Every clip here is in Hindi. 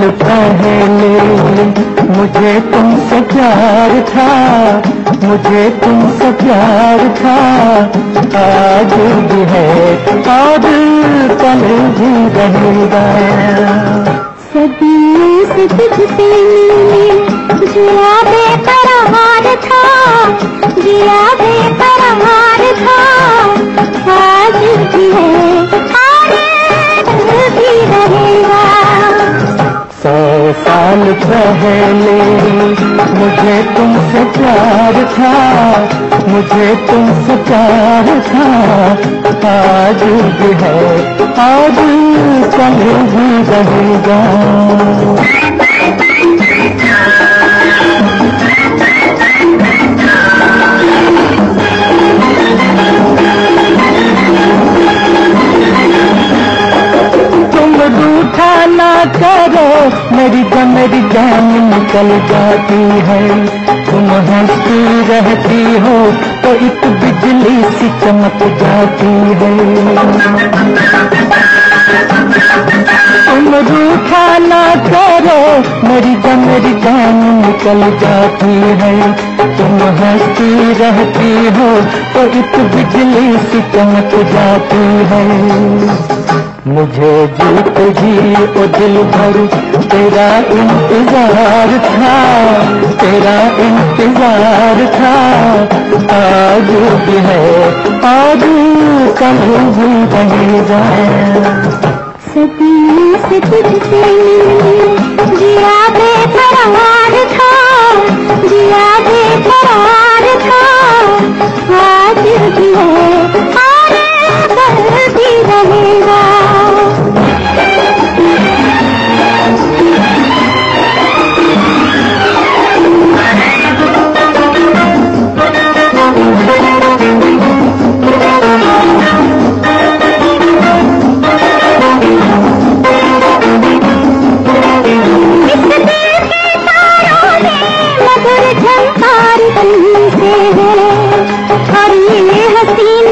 साल पहले मुझे तुमसे प्यार था, मुझे तुमसे प्यार था। आज भी है, आज कल भी रहेगा। सदी से तुझसे मिली तुझे आप साल पहले मुझे तुमसे प्यार था, मुझे तुमसे प्यार था। आज भी है, आज कल भी रहेगा जान निकल जाती है। तुम हंसती रहती हो तो एक बिजली सी चमक जाती है। तुम ना करो, मेरी मेरी जान निकल जाती है। तुम हंसती रहती हो तो एक बिजली सी चमक जाती है। मुझे जीत जी, ओ दिल भर, तेरा इंतज़ार था, तेरा इंतज़ार था। आज भी है, आज कल भी रहेगा सती से तुझसे जिया बेकरार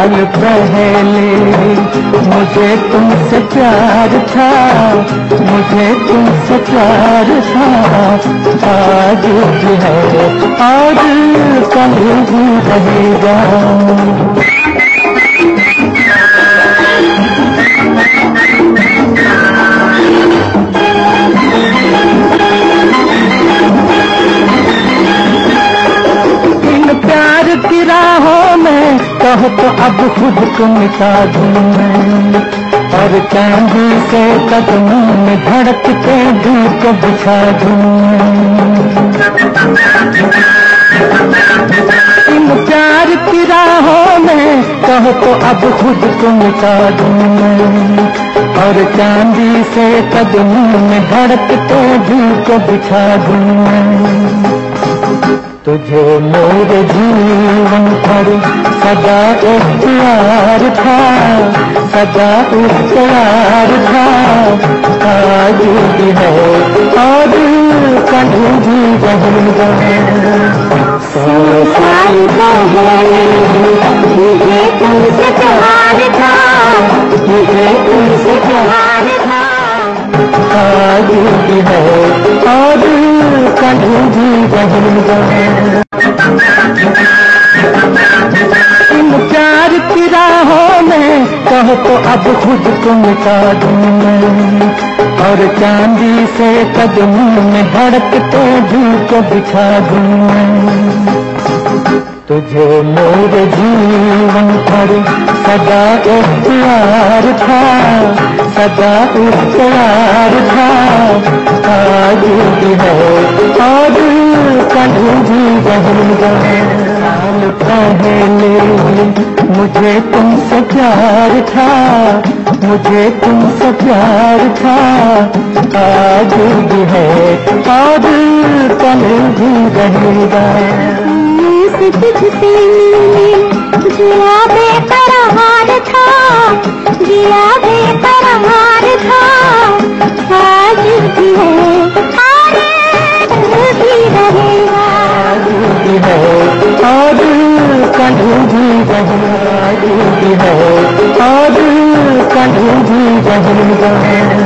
साल पहले मुझे तुमसे प्यार था, मुझे तुमसे प्यार था। आज भी है, आज कल भी रहेगा। में कहो तो अब खुद को मिटा दूँ मैं। और चांदी से कदमों में धड़कते दिल को बिछा दूँ इन प्यार की राहों में कहो तो अब खुद को मिटा दूँ मैं। और चांदी से कदमों में धड़कते दिल को बिछा दूँ मैं। तुझे मेरे जीवन पर सदा इख्तियार था सदा इख्तियार था। आज भी है और कल भी रहेगा सौ साल है मुझे तुमसे प्यार था मुझे तुमसे प्यार था। आज भी है और 看天地的无边。में तो अब खुद को मिटा दूँ और चांदी से कदमों में धड़कते दिल को बिछा दूँ मैं। तुझे मेरे जीवन पर सदा इख्तियार था, सदा इख्तियार था। आज भी है और कल भी रहेगा पहले मुझे तुमसे प्यार था मुझे तुमसे प्यार था। आज भी है और कल भी रहेगा रहेगा